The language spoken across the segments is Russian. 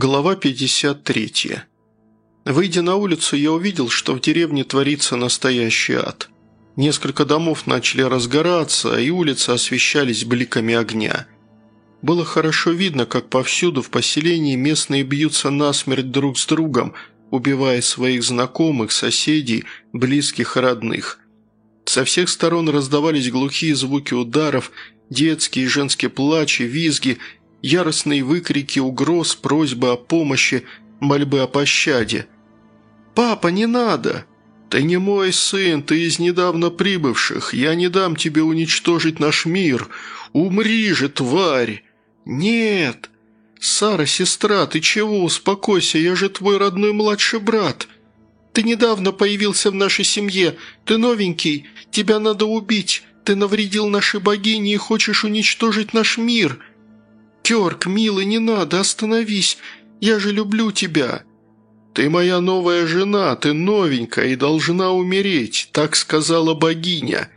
Глава 53. Выйдя на улицу, я увидел, что в деревне творится настоящий ад. Несколько домов начали разгораться, и улицы освещались бликами огня. Было хорошо видно, как повсюду в поселении местные бьются насмерть друг с другом, убивая своих знакомых, соседей, близких и родных. Со всех сторон раздавались глухие звуки ударов, детские и женские плачи, визги – яростные выкрики угроз, просьбы о помощи, мольбы о пощаде. «Папа, не надо! Ты не мой сын, ты из недавно прибывших, я не дам тебе уничтожить наш мир! Умри же, тварь!» «Нет!» «Сара, сестра, ты чего? Успокойся, я же твой родной младший брат. Ты недавно появился в нашей семье, ты новенький, тебя надо убить, ты навредил нашей богине и хочешь уничтожить наш мир. «Терк, милый, не надо, остановись! Я же люблю тебя!» «Ты моя новая жена, ты новенькая и должна умереть», – так сказала богиня.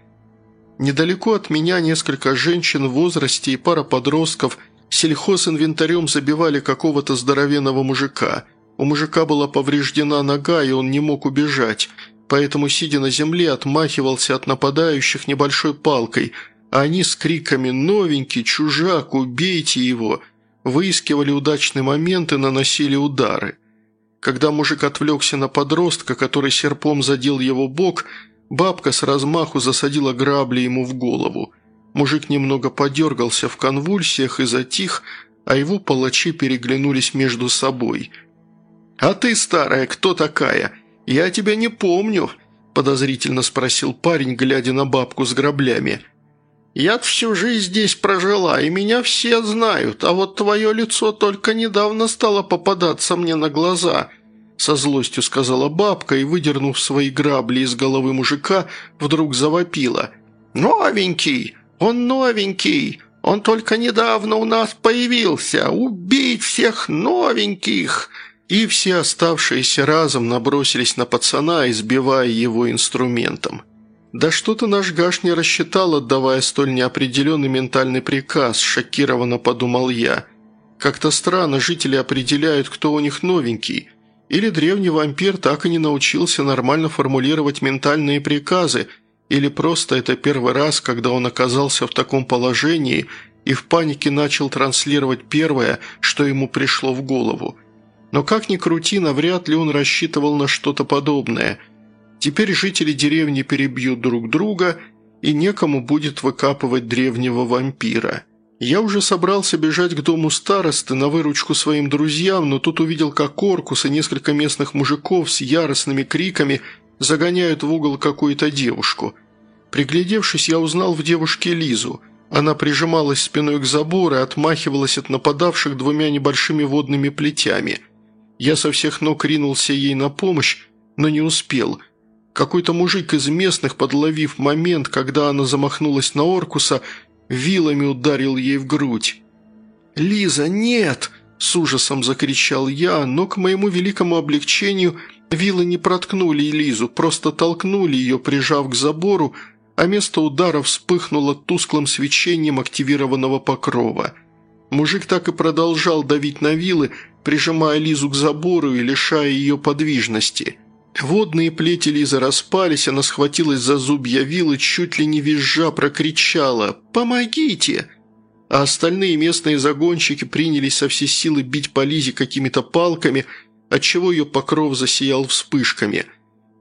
Недалеко от меня несколько женщин в возрасте и пара подростков сельхозинвентарем забивали какого-то здоровенного мужика. У мужика была повреждена нога, и он не мог убежать, поэтому, сидя на земле, отмахивался от нападающих небольшой палкой – а они с криками «Новенький! Чужак! Убейте его!» выискивали удачный момент и наносили удары. Когда мужик отвлекся на подростка, который серпом задел его бок, бабка с размаху засадила грабли ему в голову. Мужик немного подергался в конвульсиях и затих, а его палачи переглянулись между собой. «А ты, старая, кто такая? Я тебя не помню», – подозрительно спросил парень, глядя на бабку с граблями – я всю жизнь здесь прожила, и меня все знают, а вот твое лицо только недавно стало попадаться мне на глаза», со злостью сказала бабка и, выдернув свои грабли из головы мужика, вдруг завопила. «Новенький! Он новенький! Он только недавно у нас появился! Убить всех новеньких!» И все оставшиеся разом набросились на пацана, избивая его инструментом. «Да что-то наш Гаш не рассчитал, отдавая столь неопределенный ментальный приказ», – шокированно подумал я. «Как-то странно жители определяют, кто у них новенький. Или древний вампир так и не научился нормально формулировать ментальные приказы, или просто это первый раз, когда он оказался в таком положении и в панике начал транслировать первое, что ему пришло в голову. Но как ни крути, навряд ли он рассчитывал на что-то подобное – Теперь жители деревни перебьют друг друга, и некому будет выкапывать древнего вампира. Я уже собрался бежать к дому старосты на выручку своим друзьям, но тут увидел, как Оркус и несколько местных мужиков с яростными криками загоняют в угол какую-то девушку. Приглядевшись, я узнал в девушке Лизу. Она прижималась спиной к забору и отмахивалась от нападавших двумя небольшими водными плетями. Я со всех ног ринулся ей на помощь, но не успел – какой-то мужик из местных, подловив момент, когда она замахнулась на Оркуса, вилами ударил ей в грудь. «Лиза, нет!» – с ужасом закричал я, но к моему великому облегчению вилы не проткнули Лизу, просто толкнули ее, прижав к забору, а место удара вспыхнуло тусклым свечением активированного покрова. Мужик так и продолжал давить на вилы, прижимая Лизу к забору и лишая ее подвижности – Водные плети Лизы распались, она схватилась за зубья вилы, чуть ли не визжа прокричала «Помогите!». А остальные местные загонщики принялись со всей силы бить по Лизе какими-то палками, отчего ее покров засиял вспышками.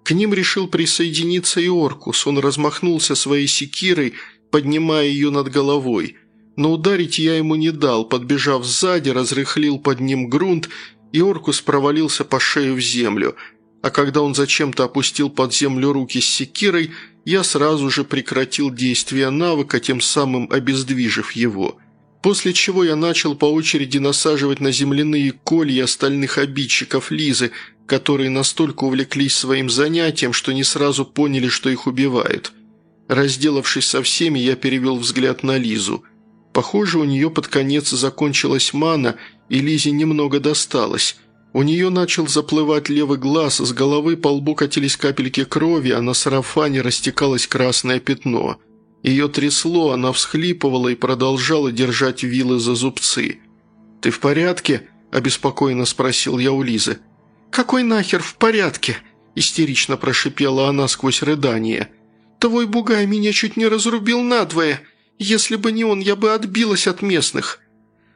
К ним решил присоединиться и Оркус, он размахнулся своей секирой, поднимая ее над головой. Но ударить я ему не дал, подбежав сзади, разрыхлил под ним грунт, и Оркус провалился по шею в землю – а когда он зачем-то опустил под землю руки с секирой, я сразу же прекратил действие навыка, тем самым обездвижив его. После чего я начал по очереди насаживать на земляные колья остальных обидчиков Лизы, которые настолько увлеклись своим занятием, что не сразу поняли, что их убивают. Разделавшись со всеми, я перевел взгляд на Лизу. Похоже, у нее под конец закончилась мана, и Лизе немного досталось – у нее начал заплывать левый глаз, с головы по лбу катились капельки крови, а на сарафане растекалось красное пятно. Ее трясло, она всхлипывала и продолжала держать вилы за зубцы. «Ты в порядке?» – обеспокоенно спросил я у Лизы. «Какой нахер в порядке?» – истерично прошипела она сквозь рыдание. «Твой бугай меня чуть не разрубил надвое. Если бы не он, я бы отбилась от местных».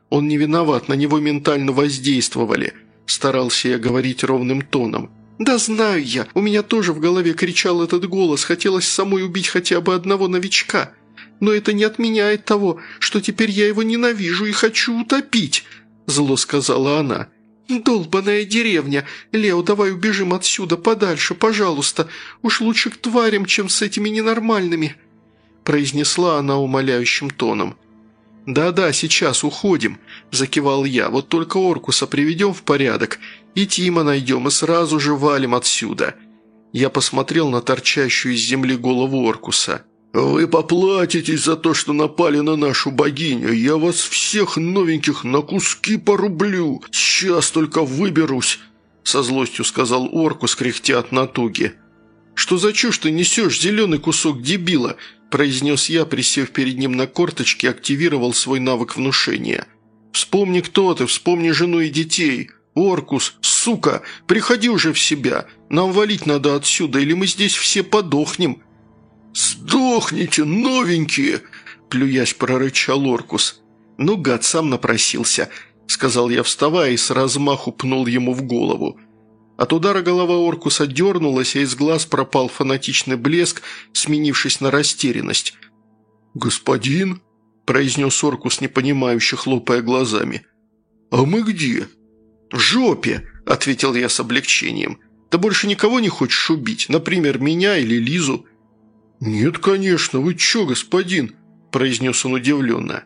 «Он не виноват, на него ментально воздействовали», – старался я говорить ровным тоном. «Да знаю я, у меня тоже в голове кричал этот голос, хотелось самой убить хотя бы одного новичка. Но это не отменяет того, что теперь я его ненавижу и хочу утопить», – зло сказала она. «Долбаная деревня! Лео, давай убежим отсюда подальше, пожалуйста. Уж лучше к тварям, чем с этими ненормальными», – произнесла она умоляющим тоном. «Да-да, сейчас уходим», – закивал я. «Вот только Оркуса приведем в порядок, и Тима найдем, и сразу же валим отсюда». Я посмотрел на торчащую из земли голову Оркуса. «Вы поплатитесь за то, что напали на нашу богиню. Я вас всех новеньких на куски порублю. Сейчас только выберусь», – со злостью сказал Оркус, кряхтя от натуги. «Что за чушь ты несешь, зеленый кусок дебила?» – произнес я, присев перед ним на корточки, активировал свой навык внушения. «Вспомни, кто ты, вспомни жену и детей. Оркус, сука, приходи уже в себя. Нам валить надо отсюда, или мы здесь все подохнем». «Сдохните, новенькие!» – плюясь прорычал Оркус. «Ну, гад сам напросился», – сказал я, вставая, и с размаху пнул ему в голову. От удара голова Оркуса дернулась, а из глаз пропал фанатичный блеск, сменившись на растерянность. «Господин?» – произнес Оркус, непонимающе хлопая глазами. «А мы где?» «В жопе!» – ответил я с облегчением. «Ты больше никого не хочешь убить? Например, меня или Лизу?» «Нет, конечно, вы чё, господин?» – произнес он удивленно.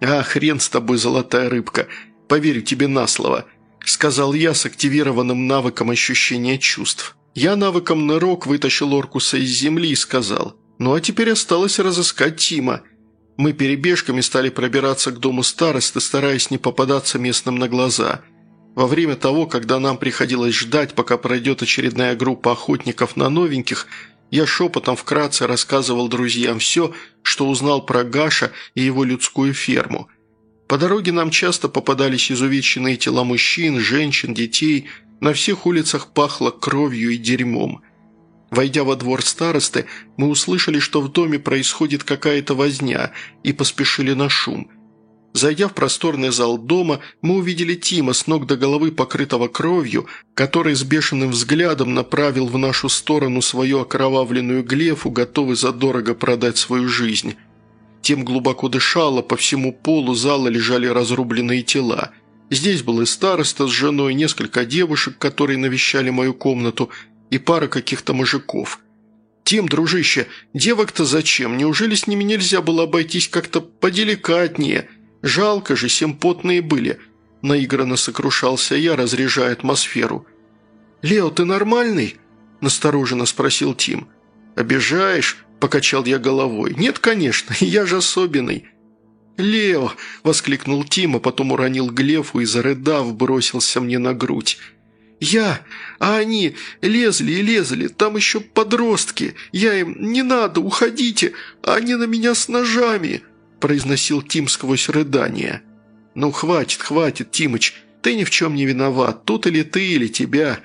«А, хрен с тобой, золотая рыбка, поверю тебе на слово», – сказал я с активированным навыком ощущения чувств. Я навыком нырок вытащил Оркуса из земли и сказал, «Ну а теперь осталось разыскать Тима». Мы перебежками стали пробираться к дому старосты, стараясь не попадаться местным на глаза. Во время того, когда нам приходилось ждать, пока пройдет очередная группа охотников на новеньких – я шепотом вкратце рассказывал друзьям все, что узнал про Гаша и его людскую ферму. По дороге нам часто попадались изувеченные тела мужчин, женщин, детей. На всех улицах пахло кровью и дерьмом. Войдя во двор старосты, мы услышали, что в доме происходит какая-то возня, и поспешили на шум – Зайдя в просторный зал дома, мы увидели Тима с ног до головы, покрытого кровью, который с бешеным взглядом направил в нашу сторону свою окровавленную глефу, готовый задорого продать свою жизнь. Тим глубоко дышало, по всему полу зала лежали разрубленные тела. Здесь был и староста с женой, несколько девушек, которые навещали мою комнату, и пара каких-то мужиков – «Тим, дружище, девок-то зачем? Неужели с ними нельзя было обойтись как-то поделикатнее?» Жалко же, семпотные были. Наигранно сокрушался я, разряжая атмосферу. «Лео, ты нормальный?» – настороженно спросил Тим. «Обижаешь?» – покачал я головой. «Нет, конечно, я же особенный». «Лео!» – воскликнул Тим, а потом уронил глефу и, зарыдав, бросился мне на грудь. «Я! А они лезли и лезли, там еще подростки! Я им «не надо, уходите! Они на меня с ножами!» – произносил Тим сквозь рыдания. «Ну, хватит, хватит, Тимыч, ты ни в чем не виноват, тут или ты, или тебя.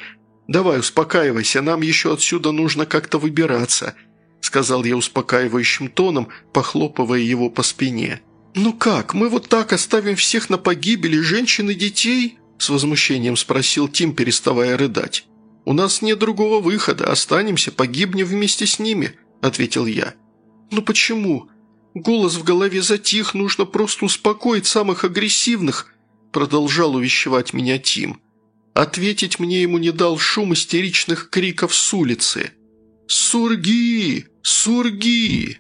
Давай, успокаивайся, нам еще отсюда нужно как-то выбираться», – сказал я успокаивающим тоном, похлопывая его по спине. «Ну как, мы вот так оставим всех на погибели женщин и детей?» – с возмущением спросил Тим, переставая рыдать. «У нас нет другого выхода, останемся, погибнем вместе с ними», – ответил я. «Ну почему?» Голос в голове затих, нужно просто успокоить самых агрессивных», продолжал увещевать меня Тим. Ответить мне ему не дал шум истеричных криков с улицы. «Сурги! Сурги!»